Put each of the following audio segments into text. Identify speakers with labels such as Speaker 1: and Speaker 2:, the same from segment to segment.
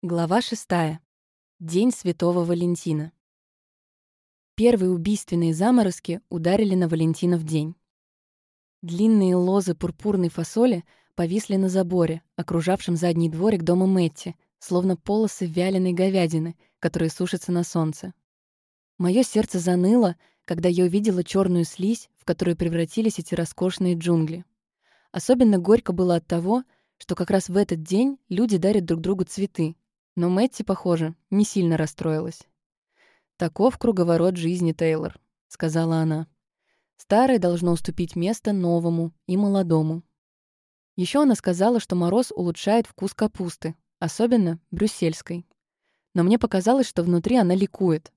Speaker 1: Глава 6. День Святого Валентина. Первые убийственные заморозки ударили на Валентинов день. Длинные лозы пурпурной фасоли повисли на заборе, окружавшем задний дворик дома Мэтти, словно полосы вяленой говядины, которые сушатся на солнце. Мое сердце заныло, когда я увидела черную слизь, в которую превратились эти роскошные джунгли. Особенно горько было от того, что как раз в этот день люди дарят друг другу цветы, но Мэтти, похоже, не сильно расстроилась. «Таков круговорот жизни, Тейлор», — сказала она. «Старое должно уступить место новому и молодому». Еще она сказала, что мороз улучшает вкус капусты, особенно брюссельской. Но мне показалось, что внутри она ликует.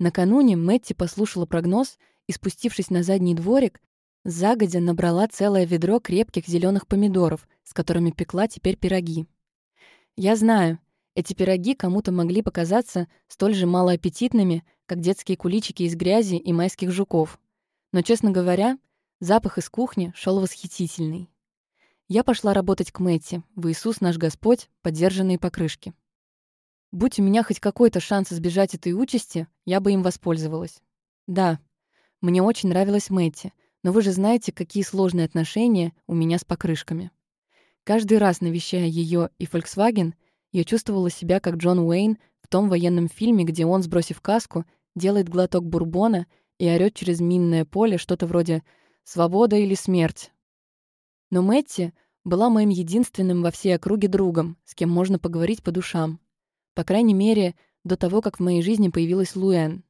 Speaker 1: Накануне Мэтти послушала прогноз и, спустившись на задний дворик, загодя набрала целое ведро крепких зеленых помидоров, с которыми пекла теперь пироги. Я знаю, эти пироги кому-то могли показаться столь же малоаппетитными, как детские куличики из грязи и майских жуков. Но, честно говоря, запах из кухни шел восхитительный. Я пошла работать к Мэтти, в Иисус наш Господь, поддержанные покрышки. Будь у меня хоть какой-то шанс избежать этой участи, я бы им воспользовалась. Да, мне очень нравилась Мэтти, но вы же знаете, какие сложные отношения у меня с покрышками. Каждый раз, навещая ее и Volkswagen, я чувствовала себя как Джон Уэйн в том военном фильме, где он, сбросив каску, делает глоток бурбона и орёт через минное поле что-то вроде «Свобода или смерть?». Но Мэтти была моим единственным во всей округе другом, с кем можно поговорить по душам. По крайней мере, до того, как в моей жизни появилась Луэн.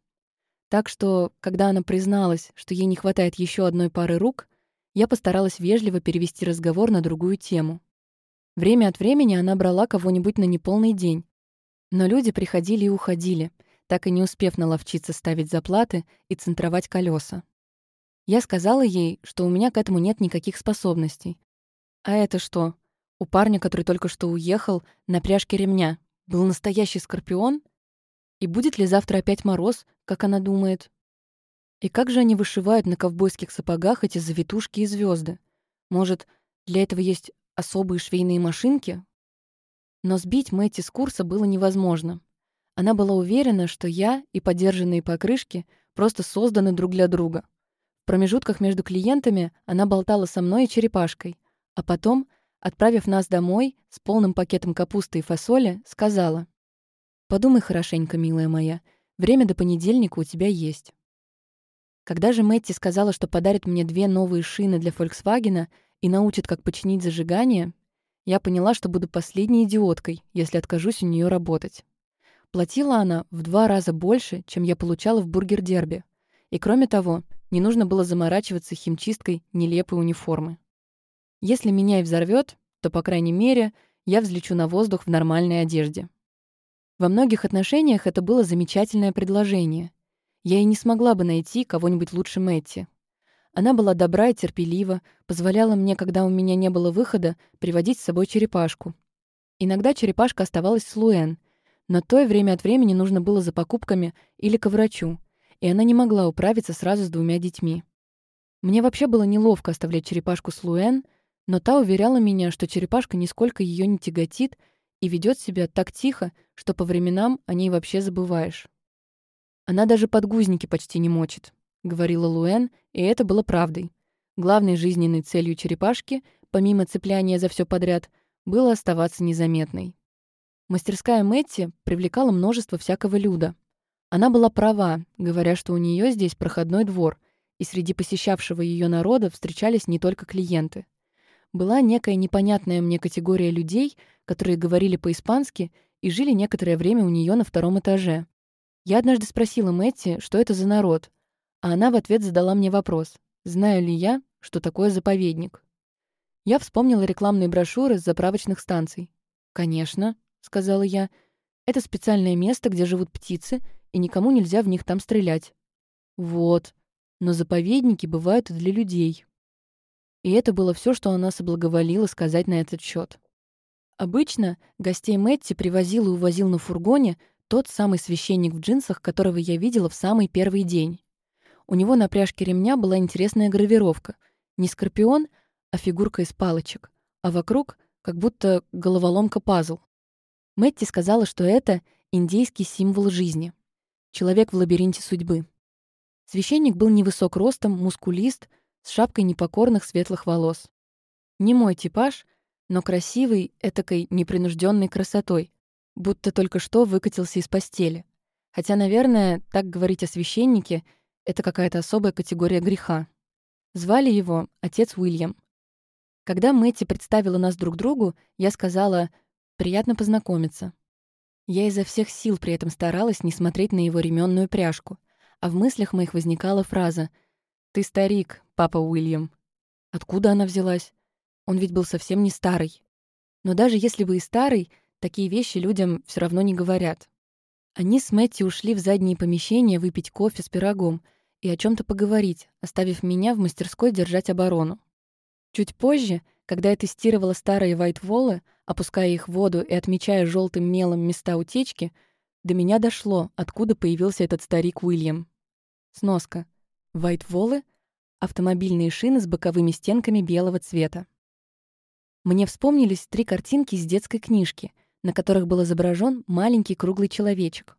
Speaker 1: Так что, когда она призналась, что ей не хватает еще одной пары рук, я постаралась вежливо перевести разговор на другую тему. Время от времени она брала кого-нибудь на неполный день. Но люди приходили и уходили, так и не успев наловчиться ставить заплаты и центровать колеса. Я сказала ей, что у меня к этому нет никаких способностей. А это что? У парня, который только что уехал, на пряжке ремня, был настоящий скорпион? И будет ли завтра опять мороз, как она думает? И как же они вышивают на ковбойских сапогах эти завитушки и звезды? Может, для этого есть особые швейные машинки. Но сбить Мэтти с курса было невозможно. Она была уверена, что я и подержанные покрышки просто созданы друг для друга. В промежутках между клиентами она болтала со мной и черепашкой, а потом, отправив нас домой с полным пакетом капусты и фасоли, сказала: "Подумай хорошенько, милая моя, время до понедельника у тебя есть". Когда же Мэтти сказала, что подарит мне две новые шины для Volkswagen, и научит, как починить зажигание, я поняла, что буду последней идиоткой, если откажусь у нее работать. Платила она в два раза больше, чем я получала в бургер-дерби. И кроме того, не нужно было заморачиваться химчисткой нелепой униформы. Если меня и взорвет, то, по крайней мере, я взлечу на воздух в нормальной одежде. Во многих отношениях это было замечательное предложение. Я и не смогла бы найти кого-нибудь лучше Мэтти. Она была добра и терпелива, позволяла мне, когда у меня не было выхода, приводить с собой черепашку. Иногда черепашка оставалась с Луэн, но той время от времени нужно было за покупками или к врачу, и она не могла управиться сразу с двумя детьми. Мне вообще было неловко оставлять черепашку с Луэн, но та уверяла меня, что черепашка нисколько ее не тяготит и ведет себя так тихо, что по временам о ней вообще забываешь. Она даже подгузники почти не мочит, — говорила Луэн, и это было правдой. Главной жизненной целью черепашки, помимо цепляния за все подряд, было оставаться незаметной. Мастерская Мэтти привлекала множество всякого люда. Она была права, говоря, что у нее здесь проходной двор, и среди посещавшего ее народа встречались не только клиенты. Была некая непонятная мне категория людей, которые говорили по-испански и жили некоторое время у нее на втором этаже. Я однажды спросила Мэтти, что это за народ, а она в ответ задала мне вопрос, знаю ли я, что такое заповедник. Я вспомнила рекламные брошюры с заправочных станций. «Конечно», — сказала я, — «это специальное место, где живут птицы, и никому нельзя в них там стрелять». «Вот. Но заповедники бывают и для людей». И это было все, что она соблаговолила сказать на этот счет. Обычно гостей Мэтти привозил и увозил на фургоне тот самый священник в джинсах, которого я видела в самый первый день. У него на пряжке ремня была интересная гравировка. Не скорпион, а фигурка из палочек, а вокруг как будто головоломка-пазл. Мэтти сказала, что это индейский символ жизни. Человек в лабиринте судьбы. Священник был невысок ростом, мускулист, с шапкой непокорных светлых волос. Не мой типаж, но красивый, этакой непринужденной красотой, будто только что выкатился из постели. Хотя, наверное, так говорить о священнике — это какая-то особая категория греха. Звали его отец Уильям. Когда Мэтти представила нас друг другу, я сказала «приятно познакомиться». Я изо всех сил при этом старалась не смотреть на его ременную пряжку, а в мыслях моих возникала фраза «Ты старик, папа Уильям». Откуда она взялась? Он ведь был совсем не старый. Но даже если бы и старый, такие вещи людям все равно не говорят. Они с Мэтти ушли в задние помещения выпить кофе с пирогом и о чем то поговорить, оставив меня в мастерской держать оборону. Чуть позже, когда я тестировала старые вайтволы, опуская их в воду и отмечая желтым мелом места утечки, до меня дошло, откуда появился этот старик Уильям. Сноска. Вайтволы — автомобильные шины с боковыми стенками белого цвета. Мне вспомнились три картинки из детской книжки, на которых был изображен маленький круглый человечек.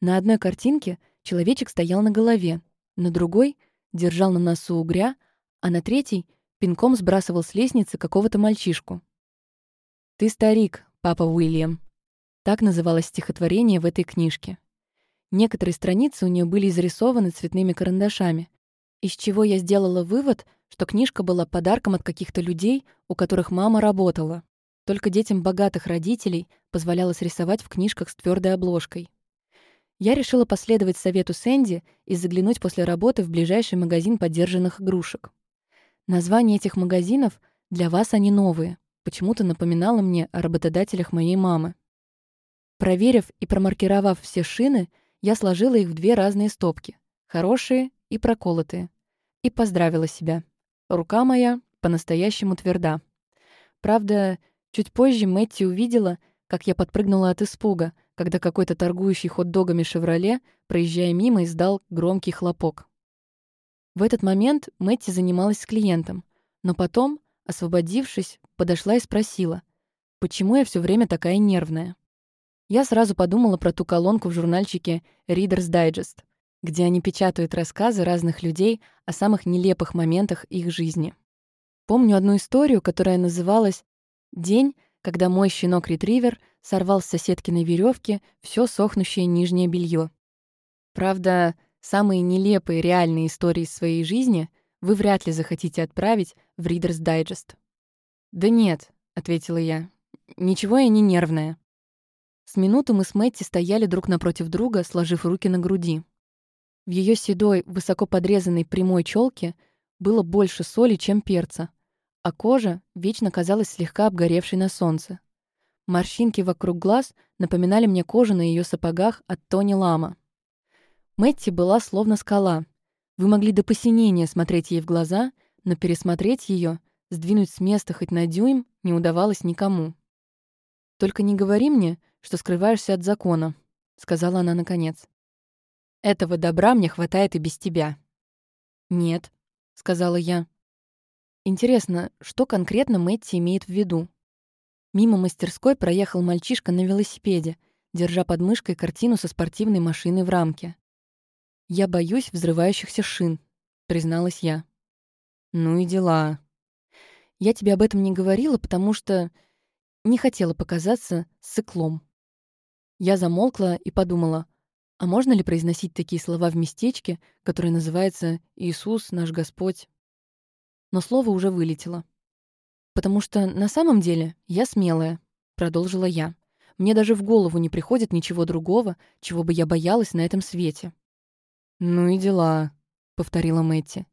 Speaker 1: На одной картинке человечек стоял на голове, на другой — держал на носу угря, а на третьей — пинком сбрасывал с лестницы какого-то мальчишку. «Ты старик, папа Уильям». Так называлось стихотворение в этой книжке. Некоторые страницы у нее были изрисованы цветными карандашами, из чего я сделала вывод, что книжка была подарком от каких-то людей, у которых мама работала. Только детям богатых родителей позволялось рисовать в книжках с твердой обложкой. Я решила последовать совету Сэнди и заглянуть после работы в ближайший магазин подержанных игрушек. Название этих магазинов «Для вас они новые» почему-то напоминало мне о работодателях моей мамы. Проверив и промаркировав все шины, я сложила их в две разные стопки — хорошие и проколотые, и поздравила себя. Рука моя по-настоящему тверда. Правда, чуть позже Мэтти увидела, как я подпрыгнула от испуга, когда какой-то торгующий хот-догами «Шевроле», проезжая мимо, издал громкий хлопок. В этот момент Мэтти занималась с клиентом, но потом, освободившись, подошла и спросила, почему я все время такая нервная. Я сразу подумала про ту колонку в журнальчике Reader's Digest — где они печатают рассказы разных людей о самых нелепых моментах их жизни. Помню одну историю, которая называлась «День, когда мой щенок-ретривер сорвал с соседкиной веревки все сохнущее нижнее белье. Правда, самые нелепые реальные истории своей жизни вы вряд ли захотите отправить в Reader's Digest. «Да нет», — ответила я, — «ничего я не нервная». С минуту мы с Мэтти стояли друг напротив друга, сложив руки на груди. В ее седой, высоко подрезанной прямой челке было больше соли, чем перца, а кожа вечно казалась слегка обгоревшей на солнце. Морщинки вокруг глаз напоминали мне кожу на ее сапогах от Тони Лама. Мэтти была словно скала. Вы могли до посинения смотреть ей в глаза, но пересмотреть ее, сдвинуть с места хоть на дюйм, не удавалось никому. «Только не говори мне, что скрываешься от закона», — сказала она наконец. Этого добра мне хватает и без тебя». «Нет», — сказала я. Интересно, что конкретно Мэтти имеет в виду? Мимо мастерской проехал мальчишка на велосипеде, держа под мышкой картину со спортивной машиной в рамке. «Я боюсь взрывающихся шин», — призналась я. «Ну и дела». «Я тебе об этом не говорила, потому что не хотела показаться сыклом». Я замолкла и подумала, а можно ли произносить такие слова в местечке, которое называется «Иисус, наш Господь»? Но слово уже вылетело. «Потому что на самом деле я смелая», — продолжила я. «Мне даже в голову не приходит ничего другого, чего бы я боялась на этом свете». «Ну и дела», — повторила Мэтти.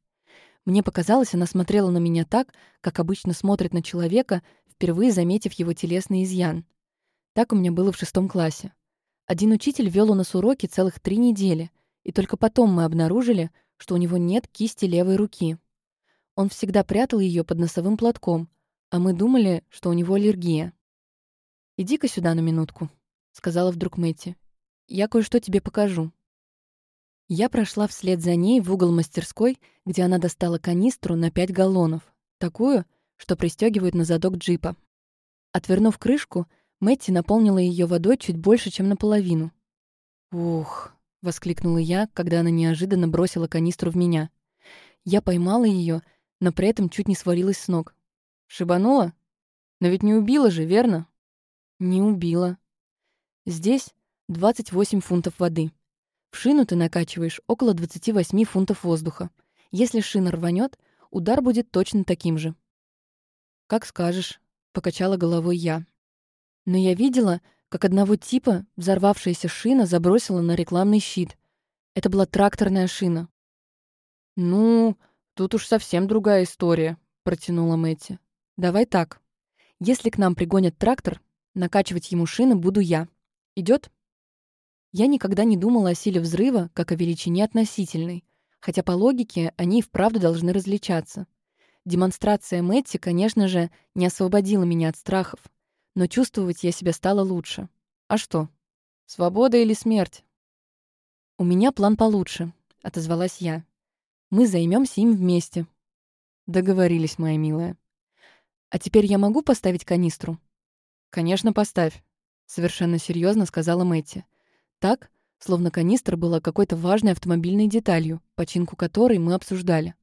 Speaker 1: Мне показалось, она смотрела на меня так, как обычно смотрит на человека, впервые заметив его телесный изъян. Так у меня было в шестом классе. Один учитель вел у нас уроки целых три недели, и только потом мы обнаружили, что у него нет кисти левой руки. Он всегда прятал ее под носовым платком, а мы думали, что у него аллергия. «Иди-ка сюда на минутку», — сказала вдруг Мэтти. «Я кое-что тебе покажу». Я прошла вслед за ней в угол мастерской, где она достала канистру на пять галлонов, такую, что пристегивают на задок джипа. Отвернув крышку, Мэтти наполнила ее водой чуть больше, чем наполовину. «Ух!» — воскликнула я, когда она неожиданно бросила канистру в меня. Я поймала ее, но при этом чуть не свалилась с ног. «Шибанула? Но ведь не убила же, верно?» «Не убила. Здесь 28 фунтов воды. В шину ты накачиваешь около 28 фунтов воздуха. Если шина рванет, удар будет точно таким же». «Как скажешь», — покачала головой я. Но я видела, как одного типа взорвавшаяся шина забросила на рекламный щит. Это была тракторная шина. «Ну, тут уж совсем другая история», — протянула Мэтти. «Давай так. Если к нам пригонят трактор, накачивать ему шины буду я. Идет? Я никогда не думала о силе взрыва как о величине относительной, хотя по логике они и вправду должны различаться. Демонстрация Мэтти, конечно же, не освободила меня от страхов, но чувствовать я себя стала лучше. А что? Свобода или смерть? У меня план получше, отозвалась я. Мы займемся им вместе. Договорились, моя милая. А теперь я могу поставить канистру? Конечно, поставь, совершенно серьезно сказала Мэтти. Так, словно канистра была какой-то важной автомобильной деталью, починку которой мы обсуждали.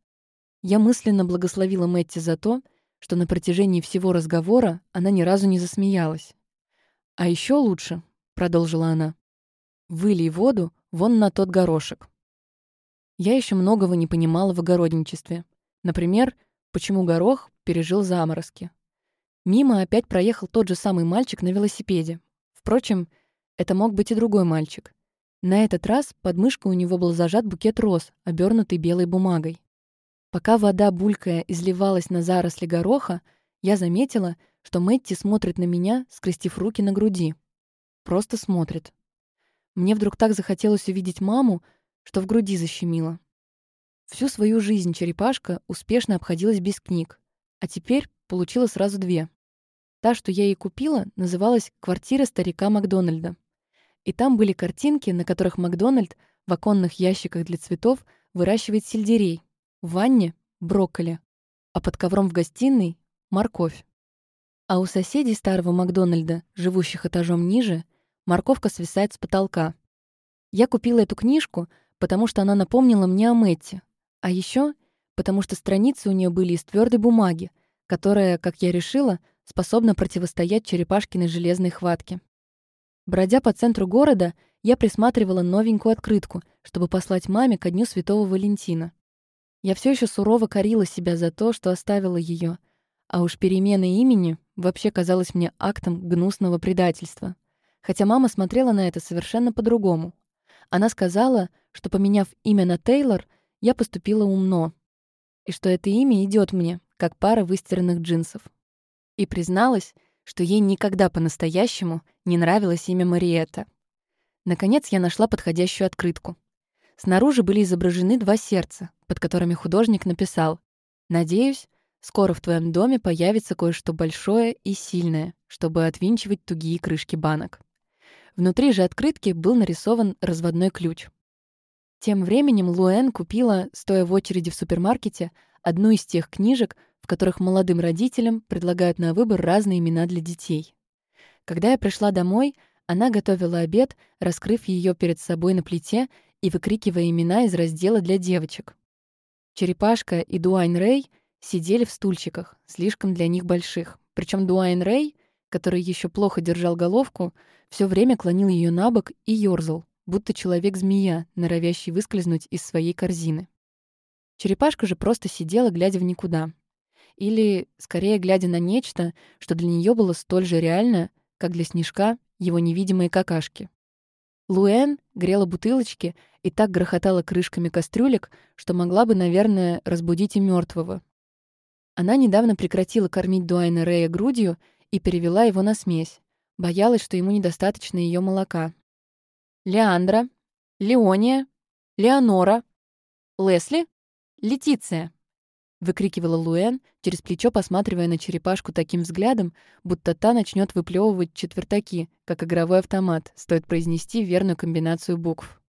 Speaker 1: Я мысленно благословила Мэтти за то, что на протяжении всего разговора она ни разу не засмеялась. «А еще лучше», — продолжила она, — «вылей воду вон на тот горошек». Я еще многого не понимала в огородничестве. Например, почему горох пережил заморозки. Мимо опять проехал тот же самый мальчик на велосипеде. Впрочем, это мог быть и другой мальчик. На этот раз под мышкой у него был зажат букет роз, обернутый белой бумагой. Пока вода, булькая, изливалась на заросли гороха, я заметила, что Мэтти смотрит на меня, скрестив руки на груди. Просто смотрит. Мне вдруг так захотелось увидеть маму, что в груди защемило. Всю свою жизнь черепашка успешно обходилась без книг, а теперь получила сразу две. Та, что я ей купила, называлась «Квартира старика Макдональда». И там были картинки, на которых Макдональд в оконных ящиках для цветов выращивает сельдерей, в ванне — брокколи, а под ковром в гостиной — морковь. А у соседей старого Макдональда, живущих этажом ниже, морковка свисает с потолка. Я купила эту книжку, потому что она напомнила мне о Мэтте, а еще потому что страницы у нее были из твердой бумаги, которая, как я решила, способна противостоять черепашкиной железной хватке. Бродя по центру города, я присматривала новенькую открытку, чтобы послать маме ко дню Святого Валентина. Я все еще сурово корила себя за то, что оставила ее, а уж перемена имени вообще казалась мне актом гнусного предательства. Хотя мама смотрела на это совершенно по-другому. Она сказала, что, поменяв имя на Тейлор, я поступила умно, и что это имя идет мне, как пара выстиранных джинсов. И призналась, что ей никогда по-настоящему не нравилось имя Мариетта. Наконец я нашла подходящую открытку. Снаружи были изображены два сердца, под которыми художник написал «Надеюсь, скоро в твоем доме появится кое-что большое и сильное, чтобы отвинчивать тугие крышки банок». Внутри же открытки был нарисован разводной ключ. Тем временем Луэн купила, стоя в очереди в супермаркете, одну из тех книжек, в которых молодым родителям предлагают на выбор разные имена для детей. Когда я пришла домой, она готовила обед, раскрыв ее перед собой на плите и выкрикивая имена из раздела для девочек. Черепашка и Дуайн Рэй сидели в стульчиках, слишком для них больших. Причем Дуайн Рэй, который еще плохо держал головку, все время клонил ее на бок и ёрзал, будто человек-змея, норовящий выскользнуть из своей корзины. Черепашка же просто сидела, глядя в никуда. Или, скорее, глядя на нечто, что для нее было столь же реально, как для Снежка его невидимые какашки. Луэн грела бутылочки и так грохотала крышками кастрюлек, что могла бы, наверное, разбудить и мертвого. Она недавно прекратила кормить Дуайна Рея грудью и перевела его на смесь. Боялась, что ему недостаточно ее молока. «Леандра, Леония, Леонора, Лесли, Летиция», — выкрикивала Луэн, через плечо посматривая на черепашку таким взглядом, будто та начнет выплевывать четвертаки, как игровой автомат, стоит произнести верную комбинацию букв.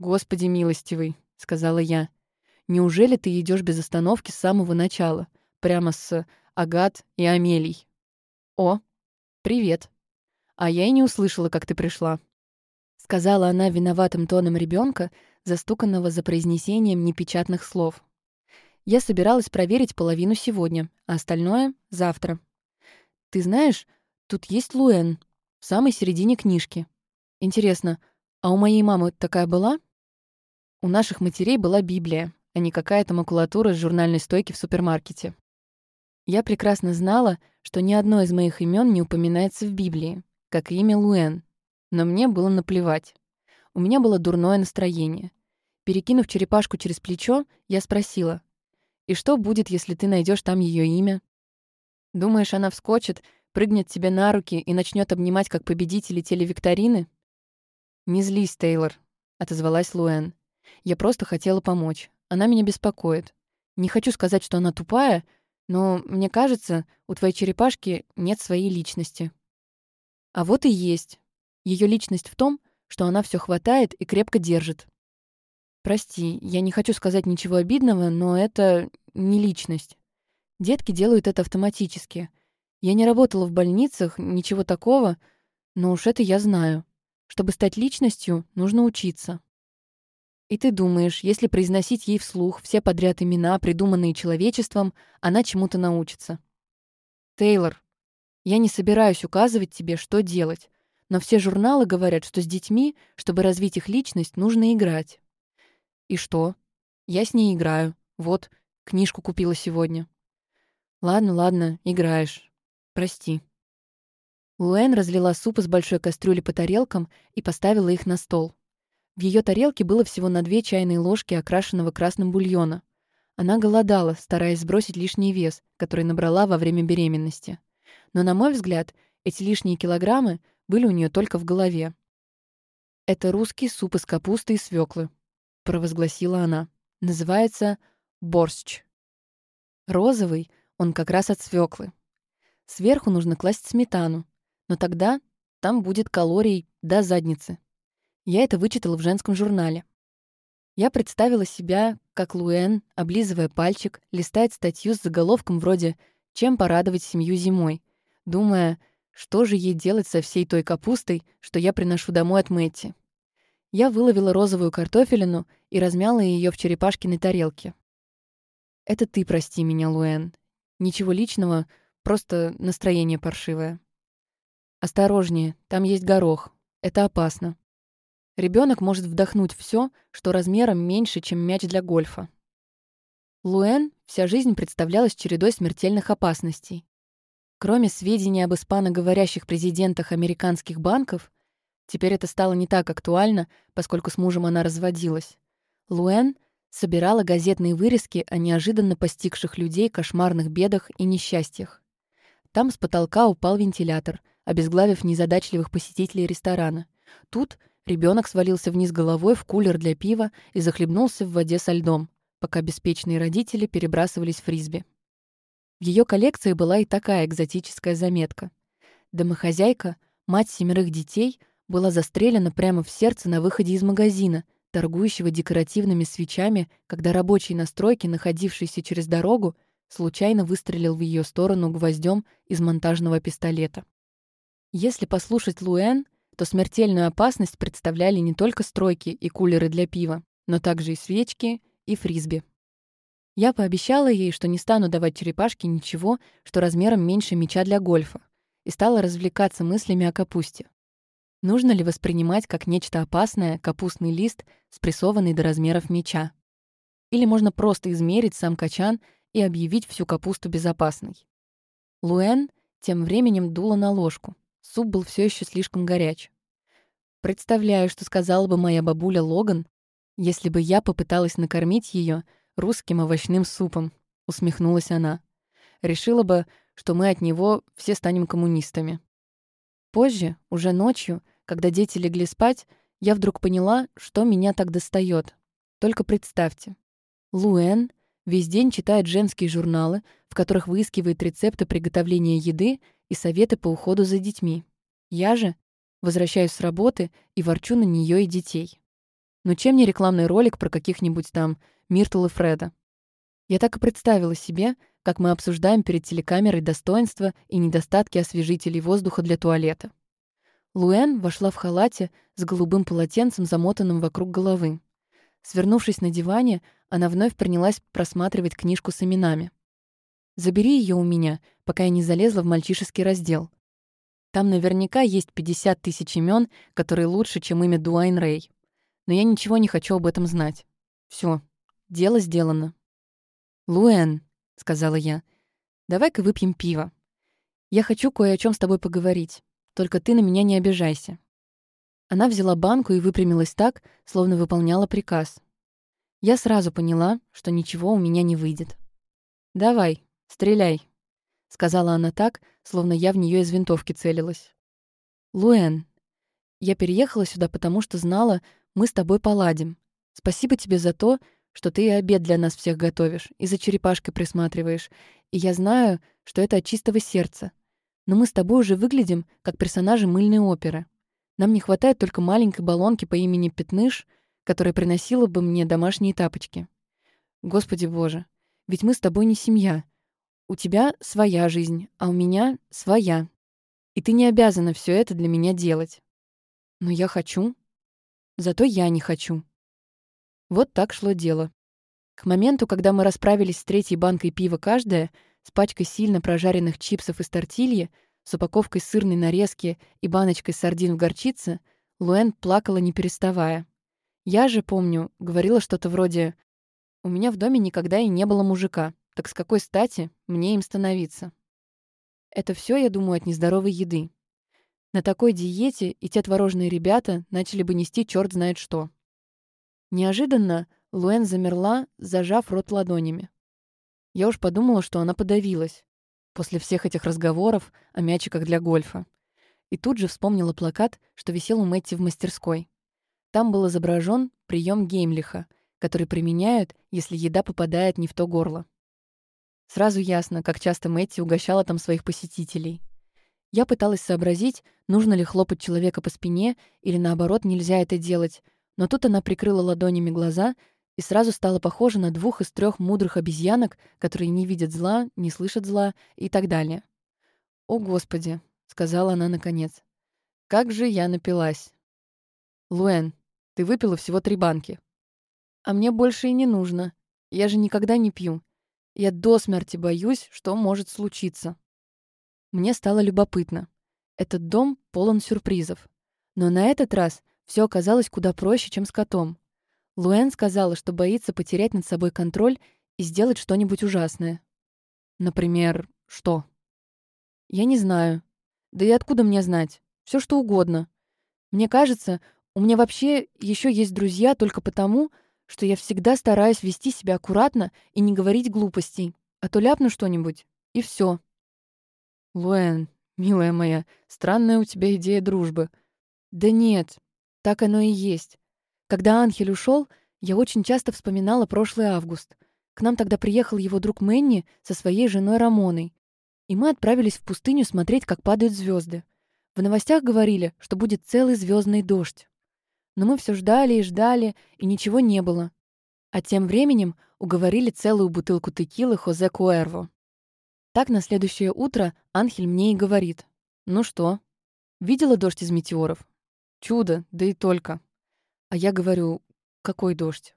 Speaker 1: «Господи милостивый», — сказала я, — «неужели ты идешь без остановки с самого начала, прямо с Агат и Амелий?» «О, привет». а я и не услышала, как ты пришла», — сказала она виноватым тоном ребенка, застуканного за произнесением непечатных слов. «Я собиралась проверить половину сегодня, а остальное — завтра. Ты знаешь, тут есть Луэн, в самой середине книжки. Интересно, а у моей мамы такая была?» У наших матерей была Библия, а не какая-то макулатура с журнальной стойки в супермаркете. Я прекрасно знала, что ни одно из моих имен не упоминается в Библии, как и имя Луэн, но мне было наплевать. У меня было дурное настроение. Перекинув черепашку через плечо, я спросила, «И что будет, если ты найдешь там ее имя?» Думаешь, она вскочит, прыгнет тебе на руки и начнет обнимать как победители телевикторины? «Не злись, Тейлор», — отозвалась Луэн. «Я просто хотела помочь. Она меня беспокоит. Не хочу сказать, что она тупая, но мне кажется, у твоей черепашки нет своей личности. А вот и есть. Ее личность в том, что она все хватает и крепко держит. Прости, я не хочу сказать ничего обидного, но это не личность. Детки делают это автоматически. Я не работала в больницах, ничего такого, но уж это я знаю. Чтобы стать личностью, нужно учиться. И ты думаешь, если произносить ей вслух все подряд имена, придуманные человечеством, она чему-то научится. Тейлор, я не собираюсь указывать тебе, что делать, но все журналы говорят, что с детьми, чтобы развить их личность, нужно играть. И что? Я с ней играю. Вот, книжку купила сегодня. Ладно, ладно, играешь. Прости. Луэн разлила суп из большой кастрюли по тарелкам и поставила их на стол. В ее тарелке было всего на две чайные ложки окрашенного красным бульона. Она голодала, стараясь сбросить лишний вес, который набрала во время беременности. Но, на мой взгляд, эти лишние килограммы были у нее только в голове. «Это русский суп из капусты и свеклы», — провозгласила она. «Называется борщ. Розовый, он как раз от свеклы. Сверху нужно класть сметану, но тогда там будет калорий до задницы. Я это вычитала в женском журнале. Я представила себя, как Луэн, облизывая пальчик, листает статью с заголовком вроде «Чем порадовать семью зимой?», думая, что же ей делать со всей той капустой, что я приношу домой от Мэтти. Я выловила розовую картофелину и размяла ее в черепашкиной тарелке. «Это ты прости меня, Луэн. Ничего личного, просто настроение паршивое. Осторожнее, там есть горох. Это опасно. Ребенок может вдохнуть все, что размером меньше, чем мяч для гольфа. Луэн вся жизнь представлялась чередой смертельных опасностей. Кроме сведений об испаноговорящих президентах американских банков, теперь это стало не так актуально, поскольку с мужем она разводилась, Луэн собирала газетные вырезки о неожиданно постигших людей кошмарных бедах и несчастьях. Там с потолка упал вентилятор, обезглавив незадачливых посетителей ресторана. Тут — Ребенок свалился вниз головой в кулер для пива и захлебнулся в воде со льдом, пока беспечные родители перебрасывались фрисби. В ее коллекции была и такая экзотическая заметка. Домохозяйка, мать семерых детей, была застрелена прямо в сердце на выходе из магазина, торгующего декоративными свечами, когда рабочий на стройке, находившийся через дорогу, случайно выстрелил в ее сторону гвоздем из монтажного пистолета. Если послушать Луэн, то смертельную опасность представляли не только стройки и кулеры для пива, но также и свечки, и фрисби. Я пообещала ей, что не стану давать черепашке ничего, что размером меньше мяча для гольфа, и стала развлекаться мыслями о капусте. Нужно ли воспринимать как нечто опасное капустный лист, спрессованный до размеров мяча? Или можно просто измерить сам качан и объявить всю капусту безопасной? Луэн тем временем дула на ложку. Суп был все еще слишком горяч. Представляю, что сказала бы моя бабуля Логан, если бы я попыталась накормить ее русским овощным супом, усмехнулась она. Решила бы, что мы от него все станем коммунистами. Позже, уже ночью, когда дети легли спать, я вдруг поняла, что меня так достает. Только представьте. Луэн весь день читает женские журналы, в которых выискивает рецепты приготовления еды и советы по уходу за детьми. Я же возвращаюсь с работы и ворчу на нее и детей. Но чем не рекламный ролик про каких-нибудь там Миртл и Фреда? Я так и представила себе, как мы обсуждаем перед телекамерой достоинства и недостатки освежителей воздуха для туалета. Луэн вошла в халате с голубым полотенцем, замотанным вокруг головы. Свернувшись на диване, она вновь принялась просматривать книжку с именами. «Забери ее у меня, пока я не залезла в мальчишеский раздел. Там наверняка есть 50 тысяч имен, которые лучше, чем имя Дуайн Рэй. Но я ничего не хочу об этом знать. Все, дело сделано». «Луэн», — сказала я, — «давай-ка выпьем пиво. Я хочу кое о чем с тобой поговорить. Только ты на меня не обижайся». Она взяла банку и выпрямилась так, словно выполняла приказ. Я сразу поняла, что ничего у меня не выйдет. «Давай, стреляй», — сказала она так, словно я в нее из винтовки целилась. «Луэн, я переехала сюда, потому что знала, мы с тобой поладим. Спасибо тебе за то, что ты и обед для нас всех готовишь, и за черепашкой присматриваешь. И я знаю, что это от чистого сердца. Но мы с тобой уже выглядим, как персонажи мыльной оперы. Нам не хватает только маленькой баллонки по имени Пятныш, которая приносила бы мне домашние тапочки. Господи боже, ведь мы с тобой не семья. У тебя своя жизнь, а у меня своя. И ты не обязана все это для меня делать. Но я хочу. Зато я не хочу. Вот так шло дело. К моменту, когда мы расправились с третьей банкой пива каждая, с пачкой сильно прожаренных чипсов из тортильи, с упаковкой сырной нарезки и баночкой сардин в горчице, Луэн плакала не переставая. Я же, помню, говорила что-то вроде «У меня в доме никогда и не было мужика, так с какой стати мне им становиться?» Это все, я думаю, от нездоровой еды. На такой диете и те творожные ребята начали бы нести черт знает что. Неожиданно Луэн замерла, зажав рот ладонями. Я уж подумала, что она подавилась после всех этих разговоров о мячиках для гольфа. И тут же вспомнила плакат, что висел у Мэтти в мастерской. Там был изображен прием Геймлиха, который применяют, если еда попадает не в то горло. Сразу ясно, как часто Мэтти угощала там своих посетителей. Я пыталась сообразить, нужно ли хлопать человека по спине или, наоборот, нельзя это делать, но тут она прикрыла ладонями глаза и сразу стала похожа на двух из трех мудрых обезьянок, которые не видят зла, не слышат зла и так далее. «О, Господи!» — сказала она наконец. «Как же я напилась!» «Луэн, ты выпила всего три банки». «А мне больше и не нужно. Я же никогда не пью. Я до смерти боюсь, что может случиться». Мне стало любопытно. Этот дом полон сюрпризов. Но на этот раз все оказалось куда проще, чем с котом. Луэн сказала, что боится потерять над собой контроль и сделать что-нибудь ужасное. Например, что? Я не знаю. Да и откуда мне знать? Все что угодно. Мне кажется, у меня вообще еще есть друзья только потому, что я всегда стараюсь вести себя аккуратно и не говорить глупостей, а то ляпну что-нибудь, и все. Луэн, милая моя, странная у тебя идея дружбы. Да нет, так оно и есть. Когда Анхель ушел, я очень часто вспоминала прошлый август. К нам тогда приехал его друг Мэнни со своей женой Рамоной. И мы отправились в пустыню смотреть, как падают звезды. В новостях говорили, что будет целый звездный дождь. Но мы все ждали и ждали, и ничего не было. А тем временем уговорили целую бутылку текилы Хозе Куэрво. Так на следующее утро Анхель мне и говорит. «Ну что, видела дождь из метеоров? Чудо, да и только». А я говорю, какой дождь?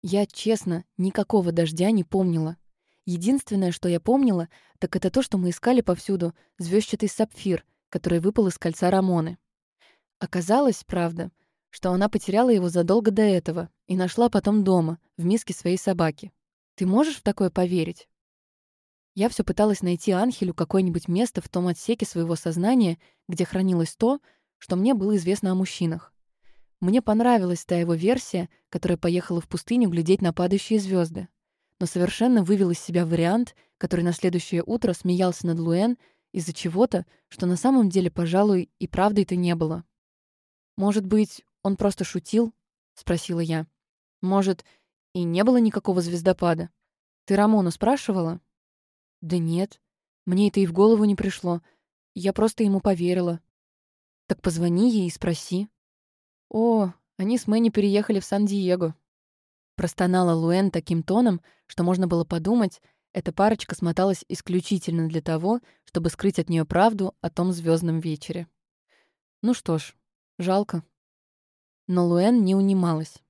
Speaker 1: Я, честно, никакого дождя не помнила. Единственное, что я помнила, так это то, что мы искали повсюду звездчатый сапфир, который выпал из кольца Рамоны. Оказалось, правда, что она потеряла его задолго до этого и нашла потом дома, в миске своей собаки. Ты можешь в такое поверить? Я все пыталась найти Анхелю какое-нибудь место в том отсеке своего сознания, где хранилось то, что мне было известно о мужчинах. Мне понравилась та его версия, которая поехала в пустыню глядеть на падающие звезды, но совершенно вывел из себя вариант, который на следующее утро смеялся над Луэн из-за чего-то, что на самом деле, пожалуй, и правдой-то не было. «Может быть, он просто шутил?» — спросила я. «Может, и не было никакого звездопада? Ты Рамону спрашивала?» «Да нет. Мне это и в голову не пришло. Я просто ему поверила». «Так позвони ей и спроси». «О, они с Мэнни переехали в Сан-Диего». Простонала Луэн таким тоном, что можно было подумать, эта парочка смоталась исключительно для того, чтобы скрыть от нее правду о том звездном вечере. Ну что ж, жалко. Но Луэн не унималась.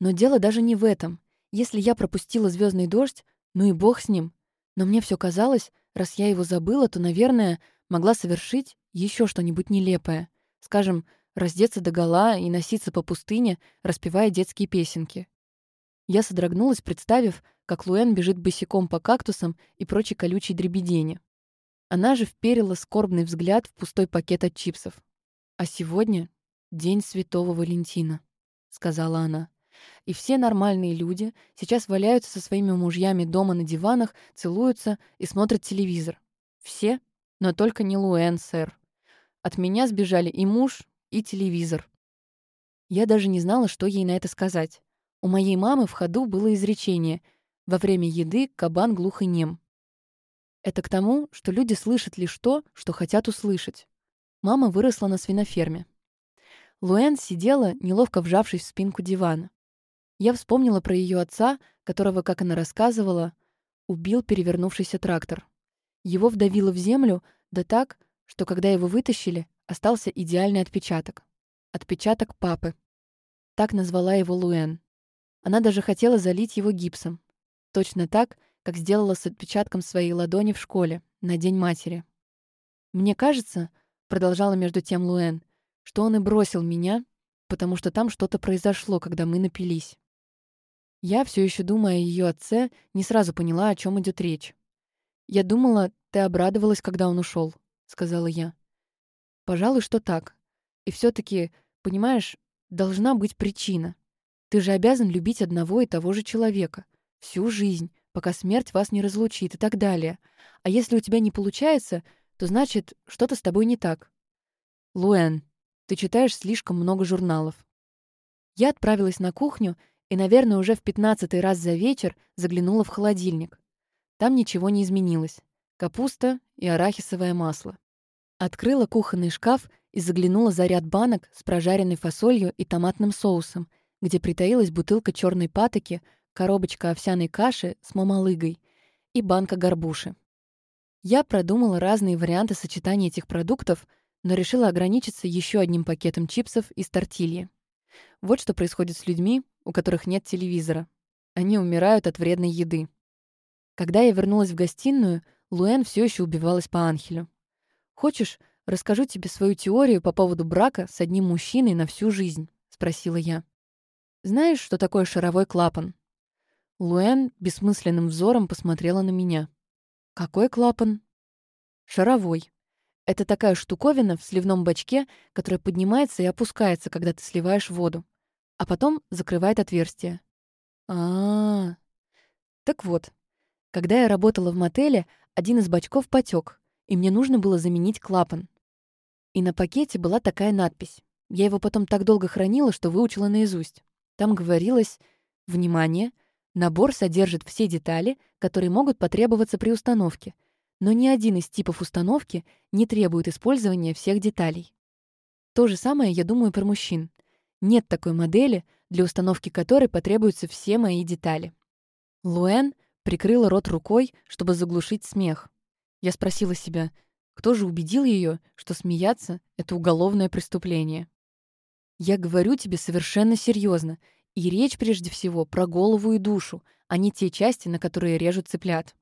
Speaker 1: Но дело даже не в этом. Если я пропустила звездный дождь, ну и бог с ним. Но мне все казалось, раз я его забыла, то, наверное, могла совершить еще что-нибудь нелепое. Скажем, раздеться догола и носиться по пустыне, распевая детские песенки. Я содрогнулась, представив, как Луэн бежит босиком по кактусам и прочей колючей дребедени. Она же вперила скорбный взгляд в пустой пакет от чипсов. «А сегодня день Святого Валентина», — сказала она. «И все нормальные люди сейчас валяются со своими мужьями дома на диванах, целуются и смотрят телевизор. Все, но только не Луэн, сэр. От меня сбежали и муж, и телевизор». Я даже не знала, что ей на это сказать. У моей мамы в ходу было изречение «Во время еды кабан глух и нем». Это к тому, что люди слышат лишь то, что хотят услышать. Мама выросла на свиноферме. Луэн сидела, неловко вжавшись в спинку дивана. Я вспомнила про ее отца, которого, как она рассказывала, убил перевернувшийся трактор. Его вдавило в землю, да так, что когда его вытащили, остался идеальный отпечаток. Отпечаток папы. Так назвала его Луэн. Она даже хотела залить его гипсом. Точно так, как сделала с отпечатком своей ладони в школе, на День матери. «Мне кажется», — продолжала между тем Луэн, «что он и бросил меня, потому что там что-то произошло, когда мы напились». Я, все еще думая о ее отце, не сразу поняла, о чем идет речь. «Я думала, ты обрадовалась, когда он ушел, сказала я. «Пожалуй, что так. И все таки понимаешь, должна быть причина. Ты же обязан любить одного и того же человека. Всю жизнь, пока смерть вас не разлучит и так далее. А если у тебя не получается, то значит, что-то с тобой не так. Луэн, ты читаешь слишком много журналов. Я отправилась на кухню и, наверное, уже в пятнадцатый раз за вечер заглянула в холодильник. Там ничего не изменилось. Капуста и арахисовое масло. Открыла кухонный шкаф и заглянула за ряд банок с прожаренной фасолью и томатным соусом где притаилась бутылка черной патоки, коробочка овсяной каши с мамалыгой и банка горбуши. Я продумала разные варианты сочетания этих продуктов, но решила ограничиться еще одним пакетом чипсов из тортильи. Вот что происходит с людьми, у которых нет телевизора. Они умирают от вредной еды. Когда я вернулась в гостиную, Луэн все еще убивалась по Анхелю. «Хочешь, расскажу тебе свою теорию по поводу брака с одним мужчиной на всю жизнь?» — спросила я. Знаешь, что такое шаровой клапан?» Луэн бессмысленным взором посмотрела на меня. «Какой клапан?» «Шаровой. Это такая штуковина в сливном бачке, которая поднимается и опускается, когда ты сливаешь воду, а потом закрывает отверстие». А, -а, а Так вот, когда я работала в мотеле, один из бачков потек, и мне нужно было заменить клапан. И на пакете была такая надпись. Я его потом так долго хранила, что выучила наизусть. Там говорилось «Внимание! Набор содержит все детали, которые могут потребоваться при установке, но ни один из типов установки не требует использования всех деталей». То же самое я думаю про мужчин. Нет такой модели, для установки которой потребуются все мои детали. Луэн прикрыла рот рукой, чтобы заглушить смех. Я спросила себя, кто же убедил ее, что смеяться — это уголовное преступление? Я говорю тебе совершенно серьезно, и речь прежде всего про голову и душу, а не те части, на которые режут цыплят.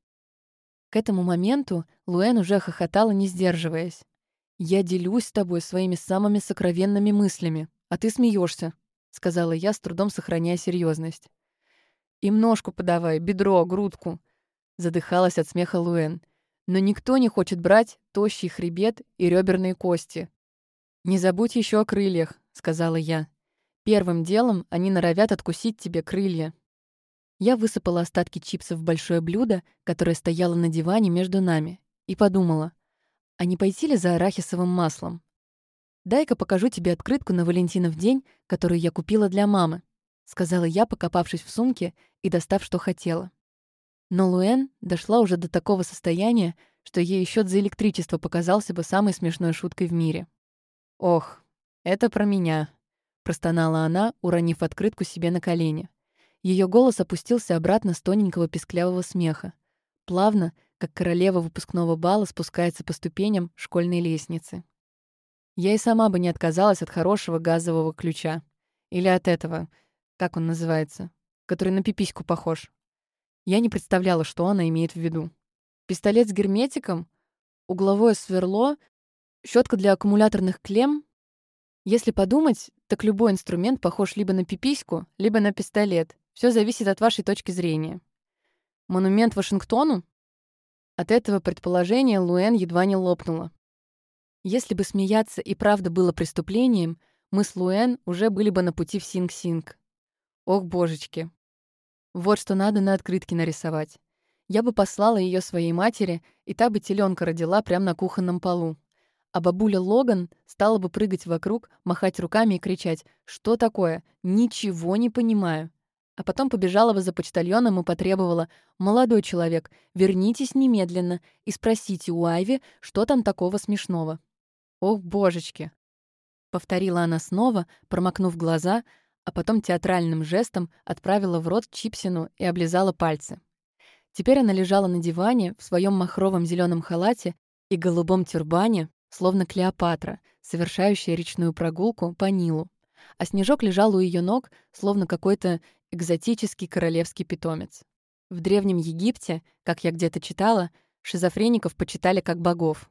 Speaker 1: К этому моменту Луэн уже хохотала, не сдерживаясь. «Я делюсь с тобой своими самыми сокровенными мыслями, а ты смеешься, сказала я, с трудом сохраняя серьезность. «Им ножку подавай, бедро, грудку», — задыхалась от смеха Луэн. «Но никто не хочет брать тощий хребет и реберные кости. Не забудь еще о крыльях, сказала я. Первым делом они норовят откусить тебе крылья. Я высыпала остатки чипсов в большое блюдо, которое стояло на диване между нами, и подумала, а не пойти ли за арахисовым маслом? «Дай-ка покажу тебе открытку на Валентинов день, которую я купила для мамы», сказала я, покопавшись в сумке и достав, что хотела. Но Луэн дошла уже до такого состояния, что ей счет за электричество показался бы самой смешной шуткой в мире. «Ох, это про меня», — простонала она, уронив открытку себе на колени. Ее голос опустился обратно с тоненького песклявого смеха. Плавно, как королева выпускного бала спускается по ступеням школьной лестницы. Я и сама бы не отказалась от хорошего газового ключа. Или от этого, как он называется, который на пипиську похож. Я не представляла, что она имеет в виду. Пистолет с герметиком, угловое сверло, щетка для аккумуляторных клемм. Если подумать, так любой инструмент похож либо на пипиську, либо на пистолет. Все зависит от вашей точки зрения. Монумент Вашингтону? От этого предположения Луэн едва не лопнула. Если бы смеяться и правда было преступлением, мы с Луэн уже были бы на пути в Синг-Синг. Ох, божечки. Вот что надо на открытке нарисовать. Я бы послала ее своей матери, и та бы теленка родила прямо на кухонном полу. А бабуля Логан стала бы прыгать вокруг, махать руками и кричать «Что такое? Ничего не понимаю». А потом побежала бы за почтальоном и потребовала «Молодой человек, вернитесь немедленно и спросите у Айви, что там такого смешного». «Ох, божечки!» Повторила она снова, промокнув глаза, а потом театральным жестом отправила в рот чипсину и облизала пальцы. Теперь она лежала на диване в своем махровом зеленом халате и голубом тюрбане, словно Клеопатра, совершающая речную прогулку по Нилу. А снежок лежал у ее ног, словно какой-то экзотический королевский питомец. В Древнем Египте, как я где-то читала, шизофреников почитали как богов.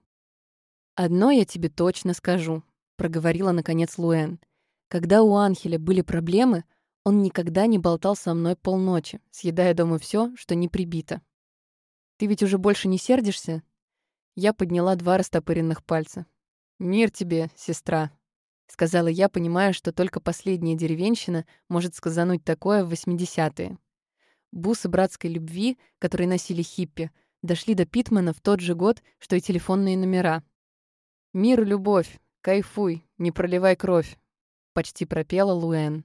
Speaker 1: «Одно я тебе точно скажу», — проговорила, наконец, Луэн. «Когда у Анхеля были проблемы, он никогда не болтал со мной полночи, съедая дома все, что не прибито. Ты ведь уже больше не сердишься?» Я подняла два растопыренных пальца. «Мир тебе, сестра», — сказала я, понимая, что только последняя деревенщина может сказануть такое в 80-е. Бусы братской любви, которые носили хиппи, дошли до Питмана в тот же год, что и телефонные номера — «Мир, любовь, кайфуй, не проливай кровь», — почти пропела Луэн.